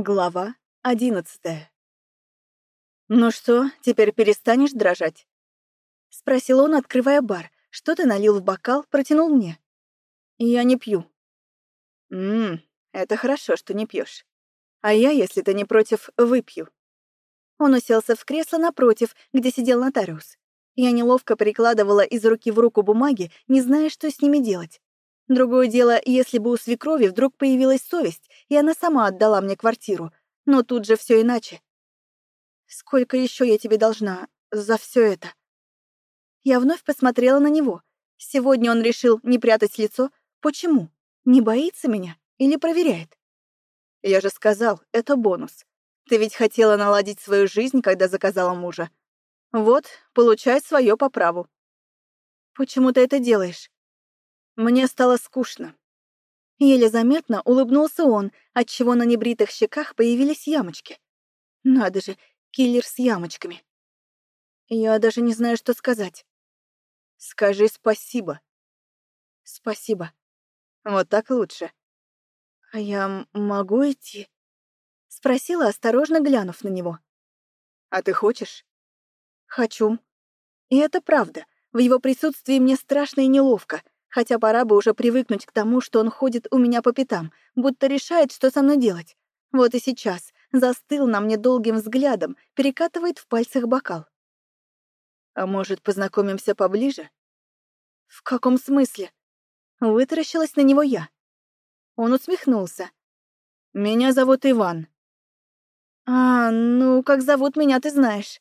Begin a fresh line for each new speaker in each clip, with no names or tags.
Глава одиннадцатая. «Ну что, теперь перестанешь дрожать?» — спросил он, открывая бар. Что-то налил в бокал, протянул мне. «Я не пью». «Ммм, это хорошо, что не пьешь. А я, если ты не против, выпью». Он уселся в кресло напротив, где сидел нотариус. Я неловко перекладывала из руки в руку бумаги, не зная, что с ними делать. Другое дело, если бы у свекрови вдруг появилась совесть, и она сама отдала мне квартиру. Но тут же все иначе. Сколько еще я тебе должна за все это? Я вновь посмотрела на него. Сегодня он решил не прятать лицо. Почему? Не боится меня или проверяет? Я же сказал, это бонус. Ты ведь хотела наладить свою жизнь, когда заказала мужа. Вот, получай свое по праву. Почему ты это делаешь? Мне стало скучно. Еле заметно улыбнулся он, отчего на небритых щеках появились ямочки. Надо же, киллер с ямочками. Я даже не знаю, что сказать. Скажи спасибо. Спасибо. Вот так лучше. А я могу идти? Спросила, осторожно глянув на него. А ты хочешь? Хочу. И это правда. В его присутствии мне страшно и неловко — хотя пора бы уже привыкнуть к тому, что он ходит у меня по пятам, будто решает, что со мной делать. Вот и сейчас застыл на мне долгим взглядом, перекатывает в пальцах бокал. «А может, познакомимся поближе?» «В каком смысле?» Вытаращилась на него я. Он усмехнулся. «Меня зовут Иван». «А, ну, как зовут меня, ты знаешь».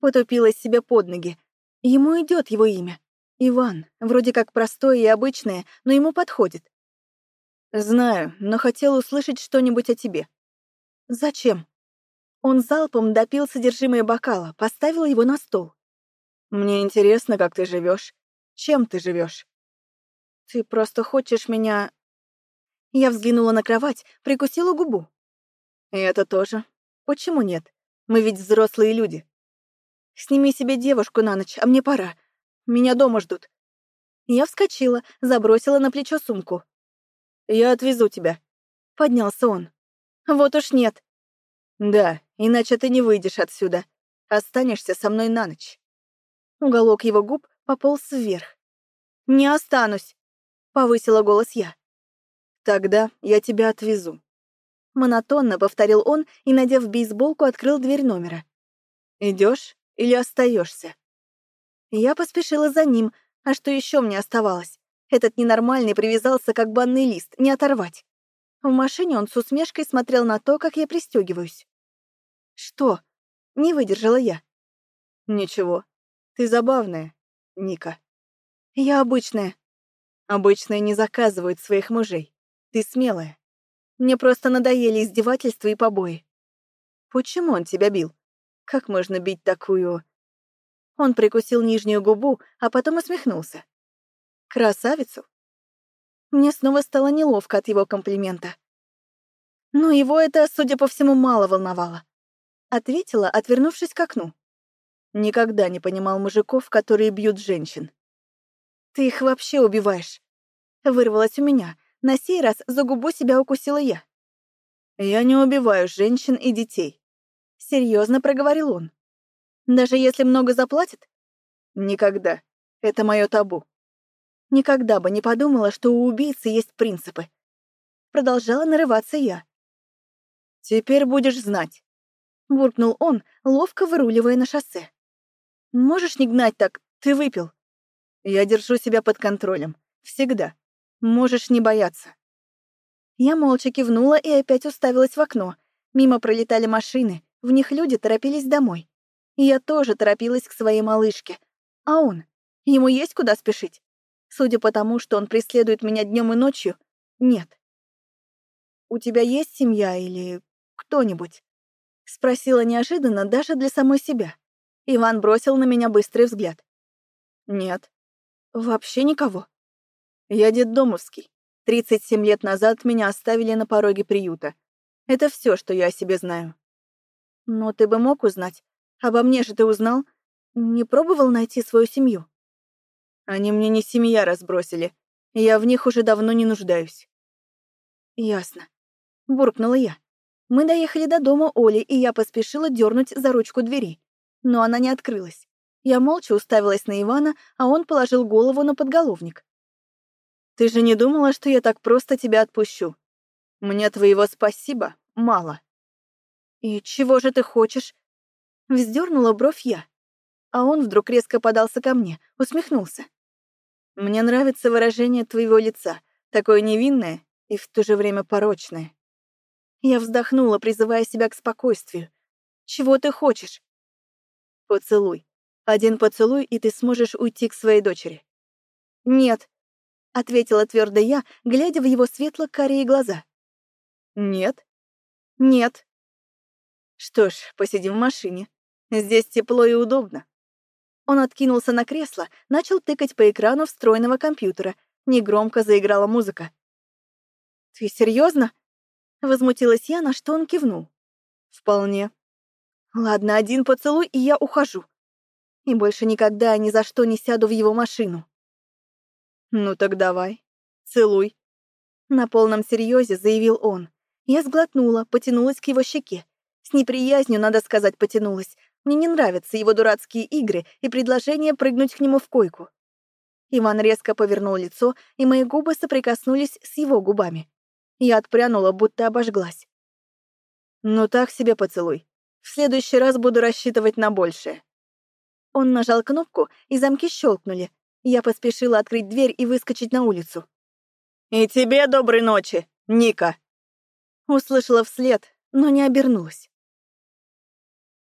Потупилась себе под ноги. Ему идет его имя. Иван, вроде как простое и обычное, но ему подходит. Знаю, но хотел услышать что-нибудь о тебе. Зачем? Он залпом допил содержимое бокала, поставил его на стол. Мне интересно, как ты живешь. Чем ты живешь? Ты просто хочешь меня... Я взглянула на кровать, прикусила губу. И это тоже. Почему нет? Мы ведь взрослые люди. Сними себе девушку на ночь, а мне пора. Меня дома ждут». Я вскочила, забросила на плечо сумку. «Я отвезу тебя», — поднялся он. «Вот уж нет». «Да, иначе ты не выйдешь отсюда. Останешься со мной на ночь». Уголок его губ пополз вверх. «Не останусь», — повысила голос я. «Тогда я тебя отвезу». Монотонно повторил он и, надев бейсболку, открыл дверь номера. Идешь или остаешься? Я поспешила за ним, а что еще мне оставалось? Этот ненормальный привязался как банный лист, не оторвать. В машине он с усмешкой смотрел на то, как я пристегиваюсь. «Что?» — не выдержала я. «Ничего. Ты забавная, Ника». «Я обычная». «Обычные не заказывают своих мужей. Ты смелая. Мне просто надоели издевательства и побои». «Почему он тебя бил? Как можно бить такую...» Он прикусил нижнюю губу, а потом усмехнулся. «Красавицу?» Мне снова стало неловко от его комплимента. Но его это, судя по всему, мало волновало. Ответила, отвернувшись к окну. Никогда не понимал мужиков, которые бьют женщин. «Ты их вообще убиваешь!» Вырвалось у меня. На сей раз за губу себя укусила я. «Я не убиваю женщин и детей», — серьезно проговорил он. Даже если много заплатят? Никогда. Это мое табу. Никогда бы не подумала, что у убийцы есть принципы. Продолжала нарываться я. «Теперь будешь знать», — буркнул он, ловко выруливая на шоссе. «Можешь не гнать так, ты выпил». «Я держу себя под контролем. Всегда. Можешь не бояться». Я молча кивнула и опять уставилась в окно. Мимо пролетали машины, в них люди торопились домой. Я тоже торопилась к своей малышке. А он? Ему есть куда спешить? Судя по тому, что он преследует меня днем и ночью, нет. «У тебя есть семья или кто-нибудь?» Спросила неожиданно даже для самой себя. Иван бросил на меня быстрый взгляд. «Нет. Вообще никого. Я детдомовский. 37 лет назад меня оставили на пороге приюта. Это все, что я о себе знаю. Но ты бы мог узнать, Обо мне же ты узнал? Не пробовал найти свою семью? Они мне не семья разбросили. Я в них уже давно не нуждаюсь. Ясно. Буркнула я. Мы доехали до дома Оли, и я поспешила дернуть за ручку двери. Но она не открылась. Я молча уставилась на Ивана, а он положил голову на подголовник. «Ты же не думала, что я так просто тебя отпущу? Мне твоего спасибо мало». «И чего же ты хочешь?» Вздернула бровь я. А он вдруг резко подался ко мне, усмехнулся. «Мне нравится выражение твоего лица, такое невинное и в то же время порочное». Я вздохнула, призывая себя к спокойствию. «Чего ты хочешь?» «Поцелуй. Один поцелуй, и ты сможешь уйти к своей дочери». «Нет», — ответила твердо я, глядя в его светло-карие глаза. «Нет?» «Нет». «Что ж, посидим в машине. Здесь тепло и удобно». Он откинулся на кресло, начал тыкать по экрану встроенного компьютера. Негромко заиграла музыка. «Ты серьезно? Возмутилась я, на что он кивнул. «Вполне». «Ладно, один поцелуй, и я ухожу. И больше никогда ни за что не сяду в его машину». «Ну так давай, целуй». На полном серьезе заявил он. Я сглотнула, потянулась к его щеке. С неприязнью, надо сказать, потянулась. Мне не нравятся его дурацкие игры и предложение прыгнуть к нему в койку. Иван резко повернул лицо, и мои губы соприкоснулись с его губами. Я отпрянула, будто обожглась. «Ну так себе поцелуй. В следующий раз буду рассчитывать на большее». Он нажал кнопку, и замки щелкнули. Я поспешила открыть дверь и выскочить на улицу. «И тебе доброй ночи, Ника!» Услышала вслед, но не обернулась.